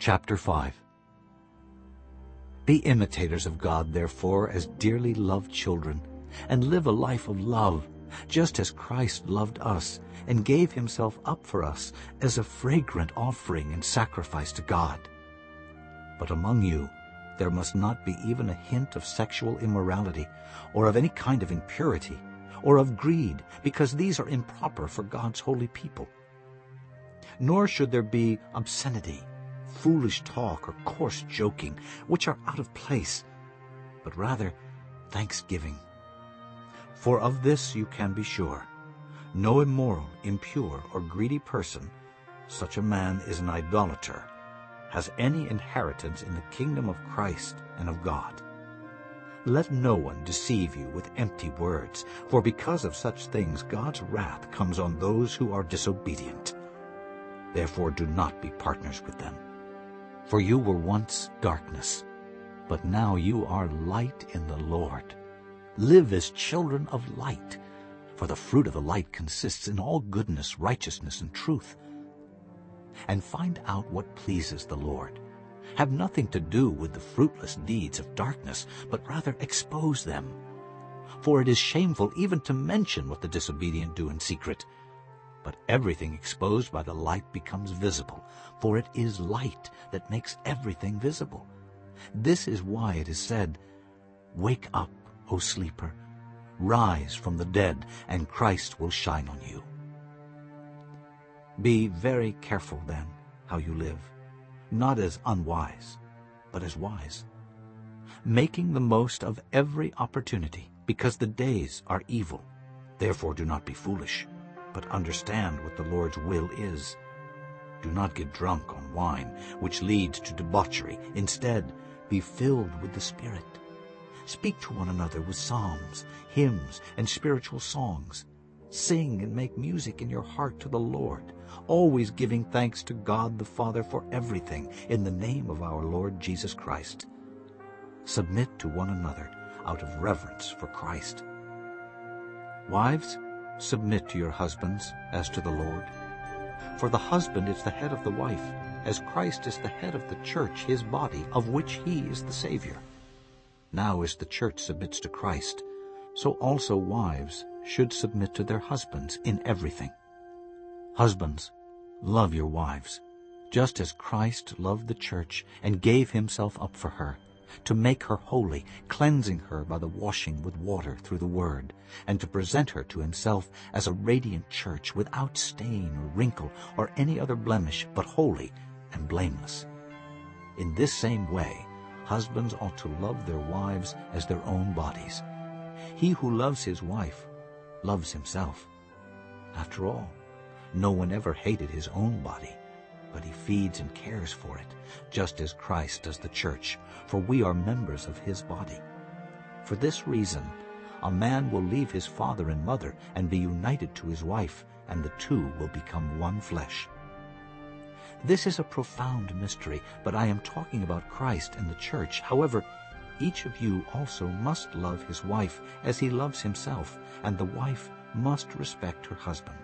Chapter 5 Be imitators of God, therefore, as dearly loved children, and live a life of love, just as Christ loved us and gave himself up for us as a fragrant offering and sacrifice to God. But among you there must not be even a hint of sexual immorality, or of any kind of impurity, or of greed, because these are improper for God's holy people. Nor should there be obscenity, foolish talk, or coarse joking, which are out of place, but rather thanksgiving. For of this you can be sure. No immoral, impure, or greedy person, such a man is an idolater, has any inheritance in the kingdom of Christ and of God. Let no one deceive you with empty words, for because of such things God's wrath comes on those who are disobedient. Therefore do not be partners with them. For you were once darkness, but now you are light in the Lord. Live as children of light, for the fruit of the light consists in all goodness, righteousness, and truth. And find out what pleases the Lord. Have nothing to do with the fruitless deeds of darkness, but rather expose them. For it is shameful even to mention what the disobedient do in secret. But everything exposed by the light becomes visible, for it is light that makes everything visible. This is why it is said, Wake up, O sleeper, rise from the dead, and Christ will shine on you. Be very careful, then, how you live, not as unwise, but as wise, making the most of every opportunity, because the days are evil. Therefore do not be foolish, but understand what the Lord's will is. Do not get drunk on wine, which leads to debauchery. Instead, be filled with the Spirit Speak to one another with psalms, hymns, and spiritual songs. Sing and make music in your heart to the Lord, always giving thanks to God the Father for everything in the name of our Lord Jesus Christ. Submit to one another out of reverence for Christ. Wives, submit to your husbands as to the Lord. For the husband is the head of the wife, as Christ is the head of the church, his body, of which he is the Savior. Now as the church submits to Christ, so also wives should submit to their husbands in everything. Husbands, love your wives, just as Christ loved the church and gave himself up for her, to make her holy, cleansing her by the washing with water through the word, and to present her to himself as a radiant church without stain or wrinkle or any other blemish, but holy and blameless. In this same way, husbands ought to love their wives as their own bodies. He who loves his wife loves himself. After all, no one ever hated his own body, but he feeds and cares for it, just as Christ does the church, for we are members of his body. For this reason, a man will leave his father and mother and be united to his wife, and the two will become one flesh. This is a profound mystery, but I am talking about Christ and the church. However, each of you also must love his wife as he loves himself, and the wife must respect her husband.